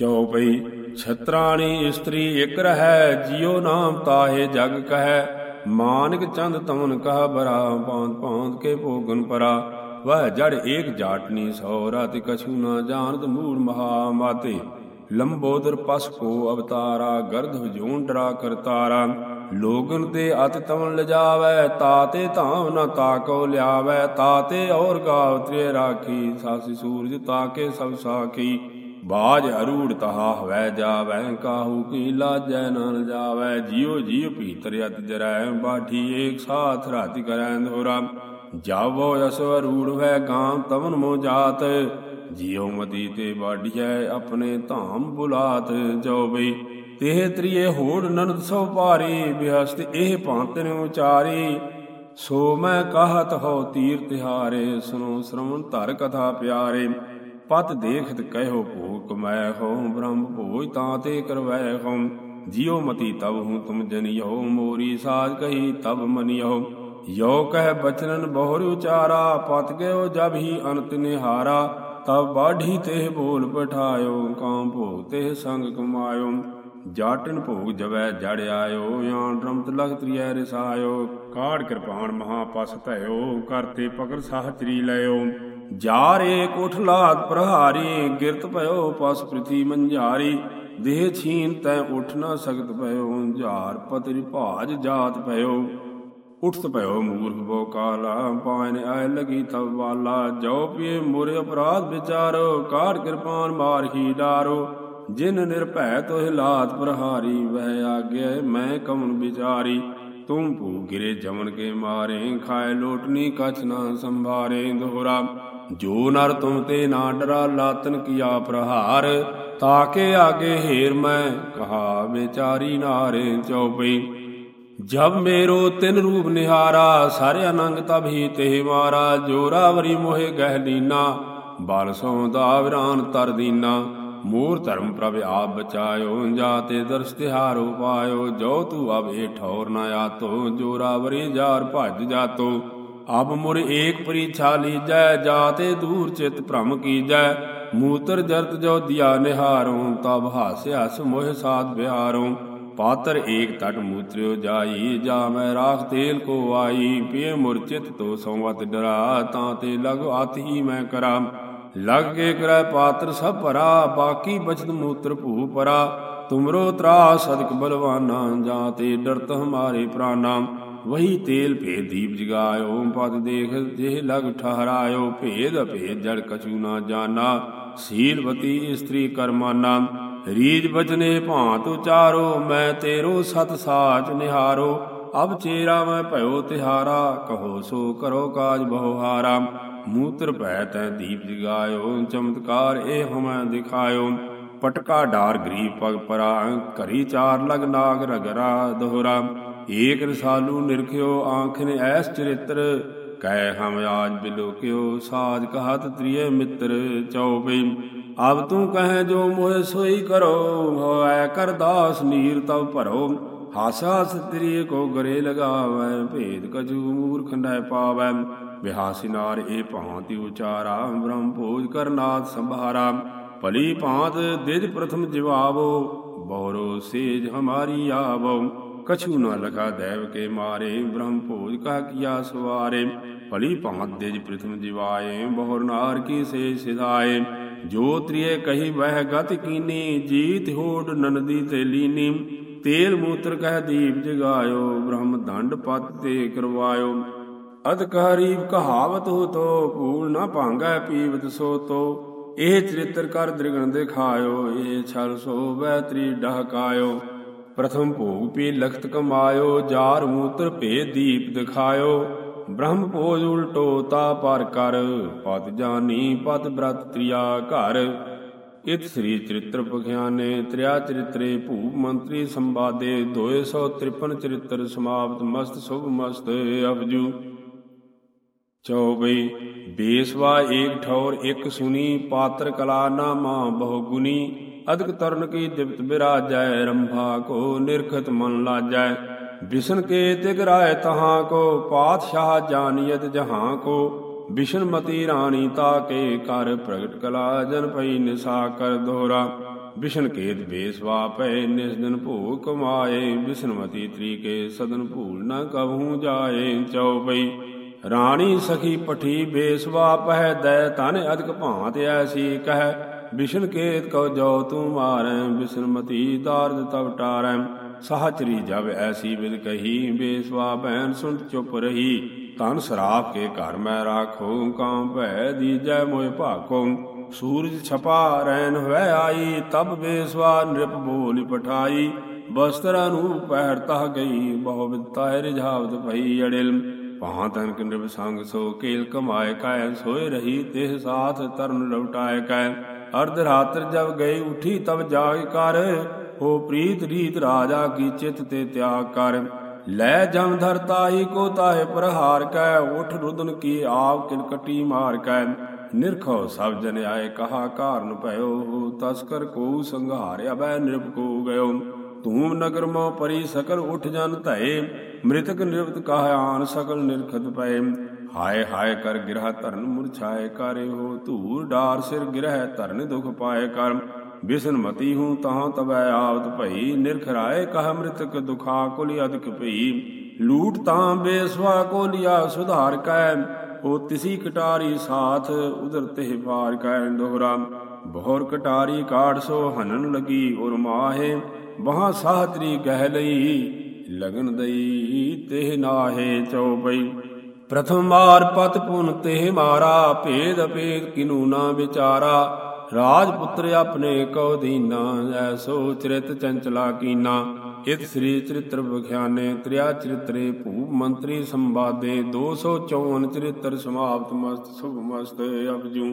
ਚਉਪਈ ਛਤਰਾਣੀ ਇਸਤਰੀ ਇਕ ਰਹੈ, ਜਿਉ ਨਾਮ ਤਾਹੇ ਜਗ ਕਹੈ। ਮਾਨਿਕ ਚੰਦ ਤਮਨ ਕਹ ਬਰਾ ਪਾਂਤ ਪਾਂਤ ਕੇ ਭੋਗਨ ਪਰਾ। ਵਹ ਜੜ ਏਕ ਜਾਟਨੀ ਸੋ, ਰਾਤਿ ਕਛੂ ਨਾ ਜਾਣਤ ਮੂੜ ਮਹਾ ਮਾਤੇ ਲੰਬੋਦਰ ਪਸ ਕੋ ਅਵਤਾਰਾ, ਗਰਧ ਜੂਨ ਡਰਾ ਕਰਤਾਰਾ ਲੋਗਨ ਤੇ ਅਤ ਤਵਨ ਲਜਾਵੈ, ਤਾਤੇ ਧਾਮ ਨ ਤਾਕੋ ਲਿਆਵੈ। ਤਾਤੇ ਔਰ ਗਾਵ ਤ੍ਰੇ ਰਾਖੀ, ਸਾਸੀ ਸੂਰਜ ਤਾਕੇ ਸਭ ਸਾਖੀ। ਬਾਜ ਅਰੂੜ ਤਹਾ ਹਵੈ ਜਾਵੈ, ਕਾਹੂ ਕੀ ਲਾਜੈ ਨ ਜਾਵੈ। ਜਿਉ ਜਿਉ ਭੀਤਰ ਅਤ ਜਰੈ, ਬਾਠੀ ਏਕ ਸਾਥ ਰਾਤਿ ਕਰੈ ਧੋਰਾ। ਜਾਵੋ ਅਸ ਅਰੂੜ ਵੈ ਗਾਂ, ਤਵਨ ਮੋ ਜਾਤ। ਜਿਉ ਮਤੀ ਤੇ ਬਾਢੀਐ, ਆਪਣੇ ਧਾਮ ਬੁਲਾਤ। ਜੋ ਬਈ, ਤੇਹ ਤ੍ਰਿਏ ਹੋੜ ਨਨਦ ਸੋ ਭਾਰੀ, ਬਿਹਸਤ ਇਹ ਭਾਂਤਨ ਉਚਾਰੀ ਸੋ ਮੈਂ ਕਹਤ ਹੋ ਤੀਰ ਤਿਹਾਰੇ ਸੁਨੋ ਸ਼ਰਵਣ ਧਰ ਕਥਾ ਪਿਆਰੇ। ਪਤ ਦੇਖਤ ਕਹਿਓ ਭੋਗ ਮੈਂ ਹੋ ਬ੍ਰਹਮ ਭੋਜ ਤਾਂ ਤੇ ਕਰਵੈ ਹੋ ਜਿਉ ਮਤੀ ਤਬ ਹੂੰ ਤੁਮ ਜਨਿਓ ਮੋਰੀ ਸਾਜ ਕਹੀ ਤਬ ਮਨਿਓ ਯੋ ਕਹਿ ਬਚਨਨ ਬਹੁਰ ਉਚਾਰਾ, ਪਤ ਗਇਓ ਜਬ ਹੀ ਅਨੰਤ ਨਿਹਾਰਾ। ਤਬ ਬਾਢੀ ਤੇ ਬੋਲ ਪਠਾਇਓ ਕਾਮ ਭੋਗ ਤੇ ਸੰਗ ਕਮਾਇਓ। ਜਾਟਨ ਭੋਗ ਜਵੈ ਜੜ ਆਇਓ ਯਾਨ ਰਮਤ ਲਖ ਤ੍ਰਿਐ ਰਸਾਇਓ। ਕਾੜ ਕਿਰਪਾਨ ਮਹਾ ਪਸ ਧਇਓ ਕਰਤੇ ਪਕੜ ਸਾਹ ਚਰੀ ਲਇਓ। ਜਾਰੇ ਕੋਠ ਲਾਤ ਪ੍ਰਹਾਰੀ, ਗਿਰਤ ਭਇਓ ਪਸ ਪ੍ਰਿਥੀ ਮੰਝਾਰੀ, ਦੇਹ ਛੀਨ ਤੈ ਉਠ ਨਾ ਸਕਤ ਭਇਓ ਝਾਰ ਪਤਰੀ ਭਾਜ ਜਾਤ ਭਇਓ। ਉਠਤ ਭਇਓ ਮੂਰਖ ਬੋ ਕਾਲਾ, ਪਾਇਨ ਆਇ ਲਗੀ ਤਬ ਵਾਲਾ, ਜੋ ਪੀਏ ਮੁਰ ਅਪਰਾਧ ਵਿਚਾਰੋ, ਕਾਰ ਕਿਰਪਾਨ ਮਾਰ ਹੀ ਡਾਰੋ। ਜਿਨ ਨਿਰਭੈ ਤੋਹਿ ਲਾਤ ਪ੍ਰਹਾਰੀ, ਵਹਿ ਆਗੇ ਮੈਂ ਕਮਨ ਵਿਚਾਰੀ। ਤੂੰ ਭੂ ਗਿਰੇ ਜਮਨ ਕੇ ਮਾਰੇ, ਖਾਏ ਲੋਟਨੀ ਕਛ ਨਾ ਸੰਭਾਰੇ ਦੋਹਰਾ। ਜੋ ਨਰ ਤੁਮ ਤੇ ਨਾ ਡਰਾ, ਲਾਤਨ ਕੀਆ ਪ੍ਰਹਾਰ। ਤਾਕੇ ਆਗੇ ਹੀਰ ਮੈਂ, ਕਹਾ ਵਿਚਾਰੀ ਨਾਰੇ ਚਉਪਈ ਜਬ ਮੇਰੋ ਤਿਨ ਰੂਪ ਨਿਹਾਰਾ, ਸਾਰੇ ਅਨੰਗ ਤਬ ਹੀ ਤੇ ਮਾਰਾ। ਜੋਰਾਵਰੀ ਮੋਹਿ ਗਹਿ ਲੀਨਾ ਬਲ ਸੋ ਦਾਵਰਾਨ ਤਰ ਦੀਨਾ। ਮੂਰ ਧਰਮ ਪ੍ਰਭ ਆਪ ਬਚਾਇਓ, ਜਾਤੇ ਦਰਸ ਤਿਹਾਰੋ ਪਾਇਓ, ਜੋ ਤੂ ਅਬ ਏ ਠੌਰ ਨ ਆਤੋ, ਜੋਰਾਵਰੀ ਜਾਰ ਭਜ ਜਾਤੋ। ਅਬ ਮੁਰ ਏਕ ਪਰੀਛਾ ਲੀਜੈ, ਜਾਤੇ ਦੂਰ ਚਿਤ ਭ੍ਰਮ ਕੀਜੈ। ਮੂਤਰ ਜਰਤ ਜੋ ਦਿਆ ਨਿਹਾਰੋ, ਤਬ ਹਾਸਿ ਹਸ ਮੋਹ ਸਾਧ ਬਿਹਾਰੋ। ਪਾਤਰ ਏਕ ਤਟ ਮੂਤਰਿਓ ਜਾਈ ਜਾ ਮੈਂ ਰਾਖ ਤੇਲ ਕੋ ਆਈ। ਪੀਏ ਮੁਰਚਿਤ ਤੋ ਸੰਵਤ ਡਰਾ, ਤਾਂ ਤੇ ਲਗ ਆਤ ਹੀ ਮੈਂ ਕਰਾਂ। ਲਗ ਕੇ ਕਰੈ ਪਾਤਰ ਸਭ ਭਰਾ, ਬਾਕੀ ਬਚਤ ਮੂਤਰ ਭੂ ਪਰਾ। ਤੁਮਰੋ ਤਰਾਸ ਅਦਿਕ ਬਲਵਾਨਾ, ਜਾਂ ਤੇ ਡਰਤ ਹਮਾਰੇ ਪ੍ਰਾਨਾ। ਵਹੀ ਤੇਲ ਭੇਦ ਦੀਪ ਜਗਾਇਓ, ਪਦ ਦੇਖ ਜਿਹ ਲਗ ਠਹਰਾਇਓ, ਭੇਦ ਭੇਦ ਜੜ ਕਛੂ ਨਾ ਜਾਣਾ ਸੀਲਵਤੀ ਇਸਤਰੀ ਕਰਮਾਨਾ, ਰੀਜ ਬਚਨੇ ਭਾਂਤ ਉਚਾਰੋ, ਮੈਂ ਤੇਰੋ ਸਤ ਸਾਚ ਨਿਹਾਰੋ। ਅਬ ਚੇਰਾ ਮੈਂ ਭਇਓ ਤਿਹਾਰਾ, ਕਹੋ ਸੋ ਕਰੋ ਕਾਜ ਬਹੁ ਹਾਰਾ ਮੂਤਰ ਭੈ ਤੈ ਦੀਪ ਜਗਾਇਓ, ਚਮਤਕਾਰ ਇਹ ਹਮੈ ਦਿਖਾਇਓ। ਪਟਕਾ ਡਾਰ ਗਰੀਬ ਪਗ ਪਰਾ, ਘਰੀ ਚਾਰ ਲਗ ਨਾਗ ਰਗਰਾ ਦੋਹਰਾ। ਏਕ ਰਸਾਲੂ ਨਿਰਖਿਓ, ਆਂਖ ਨੇ ਐਸ ਚਰਿਤਰ, ਕਹਿ ਹਮ ਆਜ ਬਿਲੋਕਿਓ, ਸਾਜ ਕਹਤ ਤ੍ਰਿਏ ਮਿੱਤਰ ਚਉਪਈ ਅਬ ਤੂੰ ਕਹੈ ਜੋ ਮੋਹਿ ਸੋਈ ਕਰੋ ਹੋਇ ਕਰਦਾਸ ਨੀਰ ਤਬ ਭਰੋ। ਹਾਸਾ ਸਤਰੀ ਕੋ ਗਰੇ ਲਗਾਵੈ, ਭੇਦ ਕਜੂ ਮੂਰਖ ਨੈ ਪਾਵੈ। ਬਿਹਾਸੀ ਨਾਰ ਏ ਭਾਂਤੀ ਉਚਾਰਾ, ਬ੍ਰਹਮ ਭੋਜ ਕਰਨਾਥ ਸੰਭਾਰਾ। ਭਲੀ ਭਾਂਤ ਦਿਜ ਪ੍ਰਥਮ ਜਿਵਾਵੋ, ਬਹੁਰੋ ਸੇਜ ਹਮਾਰੀ ਆਵੋ। ਕਛੂ ਨ ਲਗਾ ਦੇਵ ਕੇ ਮਾਰੇ, ਬ੍ਰਹਮ ਭੋਜ ਕਾ ਕੀਆ ਸਵਾਰੇ। ਭਲੀ ਭਾਂਤ ਦਿਜ ਪ੍ਰਥਮ ਜਿਵਾਏ, ਬਹੁਰ ਨਾਰ ਕੀ ਸੇ ਸਿਧਾਏ। ਜੋ ਤ੍ਰਿਏ ਕਹੀ ਵਹਿ ਗਤ ਕੀਨੀ, ਜੀਤ ਹੋੜ ਨਨਦੀ ਤੇ ਲੀਨੀ। ਤੇਲ ਮੂਤਰ ਕਹਿ ਦੀਪ ਜਗਾਇਓ, ਬ੍ਰਹਮ ਦੰਡ ਪਤ ਤੇ ਕਰਵਾਇਓ। ਅਧਿਕਾਰੀ ਕਹਾਵਤ ਹੋ ਤੋ ਭੂਲ ਨਾ ਭਾਂਗੈ ਪੀਵਤ ਸੋ ਤੋ ਇਹ ਚਰਿਤਰ ਕਰ ਦ੍ਰਿਗਣ ਦਿਖਾਇਓ, ਇਹ ਛਲ ਸੋ ਬੈਤਰੀ ਡਹਕਾਇਓ। ਪ੍ਰਥਮ ਭੋਗ ਪੀ ਲਖਤ ਕਮਾਇਓ, ਜਾਰ ਮੂਤਰ ਭੇ ਦੀਪ ਦਿਖਾਇਓ। ਬ੍ਰਹਮ ਭੋਜ ਉਲਟੋ ਤਾ ਪਰ ਕਰ, ਪਤ ਜਾਨੀ ਪਤ ਬ੍ਰਤ ਤ੍ਰਿਆ ਘਰ। ਇਤ ਸ੍ਰੀ ਚਰਿਤ੍ਰ ਪਖਿਆਨੇ ਤ੍ਰਿਆ ਚਰਿਤਰੇ ਭੂਪ ਮੰਤਰੀ ਸੰਵਾਦੇ 253 ਚਰਿਤ੍ਰ ਸਮਾਪਤ ਮਸਤ ਸੁਭ ਮਸਤ ਅਬਜੂ ਚੌਬਈ ਬੇਸਵਾ ਏਕ ਠੌਰ ਇਕ ਸੁਨੀ ਪਾਤਰ ਕਲਾ ਨਾਮਾ ਬਹੁ ਗੁਨੀ, ਅਦਕ ਤਰਨ ਕੀ ਦਿਵਤ ਬਿਰਾਜੈ ਰੰਭਾ ਕੋ ਨਿਰਖਤ ਮਨ ਲਾਜੈ। ਬਿਸ਼ਨ ਕੇ ਤਿਗ ਰਾਏ ਤਹਾਂ ਕੋ, ਪਾਤਸ਼ਾਹ ਜਾਨੀਅਤ ਜਹਾਂ ਕੋ ਬਿਸ਼ਨ ਮਤੀ ਰਾਣੀ ਤਾ ਕੇ ਕਰ ਪ੍ਰਗਟ ਕਲਾ, ਜਨ ਪਈ ਨਿਸਾ ਕਰ ਦੋਰਾ। ਵਿਸ਼ਨ ਕੇਤ ਬੇਸਵਾ ਪਏ ਨਿਸ ਦਿਨ ਭੋਗ ਕਮਾਏ ਵਿਸ਼ਨਮਤੀ ਤਰੀਕੇ ਸਦਨ ਭੂਲ ਨਾ ਕਬਹੂ ਜਾਏ। ਚਉਪਈ ਰਾਣੀ ਸਖੀ ਪਠੀ ਬੇਸਵਾ ਪਹਿ ਦੈ ਤਨ ਅਧਿਕ ਭਾਂਤ ਐਸੀ ਕਹਿ। ਵਿਸ਼ਨ ਕੇਤ ਕਉ ਜੋ ਤੂੰ ਮਾਰੈ ਵਿਸ਼ਨਮਤੀ ਦਾਰਦ ਤਵ ਟਾਰੈ। ਸਾਹਚਰੀ ਜਬ ਐਸੀ ਵਿਦ ਕਹੀ, ਬੇਸਵਾ ਭੈਣ ਸੁਣ ਚੁੱਪ ਰਹੀ। ਤਨ ਸਰਾਪ ਕੇ ਘਰ ਮੈਂ ਰਾਖੋ ਕਾਂ ਭੈ ਦੀਜੈ ਮੋਇ ਭਾਕੋ। ਸੂਰਜ ਛਪਾ ਰੈਨ ਹੋਇ ਆਈ, ਤਬ ਬੇਸਵਾ ਨਿਰਪ ਬੋਲ ਪਠਾਈ। ਬਸਤਰਾ ਨੂੰ ਪਹਿਰ ਤਹ ਗਈ, ਬਹੁ ਵਿਤਾ ਰਿਝਾਵਤ ਭਈ ਅੜਿਲ। ਪਹਾਂ ਤਨ ਕਿੰਦਰ ਸੰਗ ਸੋ ਕੇਲ ਕਮਾਏ ਕਾਇ, ਸੋਏ ਰਹੀ ਤਿਹ ਸਾਥ ਤਰਨ ਲਵਟਾਏ ਕੈ ਅਰਧ ਰਾਤਰ ਜਬ ਗਈ, ਉਠੀ ਤਬ ਜਾਗ ਕਰ। ਹੋ ਪ੍ਰੀਤ ਰੀਤ ਰਾਜਾ ਕੀ ਚਿਤ ਤੇ ਤਿਆਗ ਕਰ। ਲੈ ਜਮ ਧਰਤਾਈ ਕੋ ਤਾਹੇ ਪ੍ਰਹਾਰ ਕੈ, ਉਠ ਰੁਦਨ ਕੀ ਆਪ ਕਿਲਕਟੀ ਮਾਰ ਕੈ। ਨਿਰਖੋ ਸਭ ਜਨ ਆਏ ਕਹਾ ਕਾਰਨ ਭਇਓ, ਤਸਕਰ ਕੋ ਸੰਘਾਰਿਆ ਬੈ ਨਿਰਭ ਕੋ ਗਇਓ। ਧੂਮ ਨਗਰ ਮੋ ਪਰੀ ਸਕਲ ਉਠ ਜਨ ਧਏ, ਮ੍ਰਿਤਕ ਨਿਰਵਤ ਕਹਾਨ ਸਕਲ ਨਿਰਖਤ ਪਏ। ਹਾਏ ਹਾਏ ਕਰ ਗਿਰਹ ਧਰਨ ਮੁਰਛਾਏ ਕਰੇ ਹੋ ਧੂਰ ਡਾਰ ਸਿਰ ਗਿਰਹ ਧਰਨ ਦੁਖ ਪਾਏ ਕਰ। ਬਿਸਨ ਮਤੀ ਹੂੰ ਤਹਾਂ ਤਬੈ ਆਵਤ ਭਈ, ਨਿਰਖਰਾਏ ਕਹ ਮ੍ਰਿਤਕ ਦੁਖਾ ਕੁਲਿ ਅਦਕ ਭਈ। ਲੂਟ ਤਾਂ ਬੇਸਵਾ ਕੋ ਲਿਆ ਸੁਧਾਰ ਕੈ, ਉਹ ਤਿਸੀ ਕਟਾਰੀ ਸਾਥ ਉਧਰ ਤੇ ਫਾਰ ਕੈ ਦੋਹਰਾ। ਬਹੁਰ ਕਟਾਰੀ ਕਾੜ ਸੋ ਹਨਨ ਲਗੀ ਔਰ ਮਾਹੇ, ਬਹਾ ਸਾਹਤਰੀ ਗਹਿ ਲਈ, ਲਗਨ ਦਈ ਤੇ ਨਾਹੇ ਚਉਪਈ। ਪ੍ਰਥਮ ਮਾਰ ਪਤ ਪੁਨ ਤੇ ਮਾਰਾ, ਭੇਦ ਅਪੇਦ ਕਿਨੂ ਨਾ ਵਿਚਾਰਾ ਰਾਜ ਪੁੱਤਰ ਆਪਣੇ ਕਉ ਦੀਨਾ ਐਸੋ ਚਰਿਤ ਚੰਚਲਾ ਕੀਨਾ। ਇਤ ਸ੍ਰੀ ਚਰਿਤ੍ਰ ਵਿਖਿਆਨੇ ਤ੍ਰਿਆ ਚਰਿਤਰੇ ਭੂਪ ਮੰਤਰੀ ਸੰਵਾਦੇ 254 ਚਰਿਤ੍ਰ ਸਮਾਪਤ ਮਸਤ ਸੁਭ ਮਸਤ ਅਪਜੂ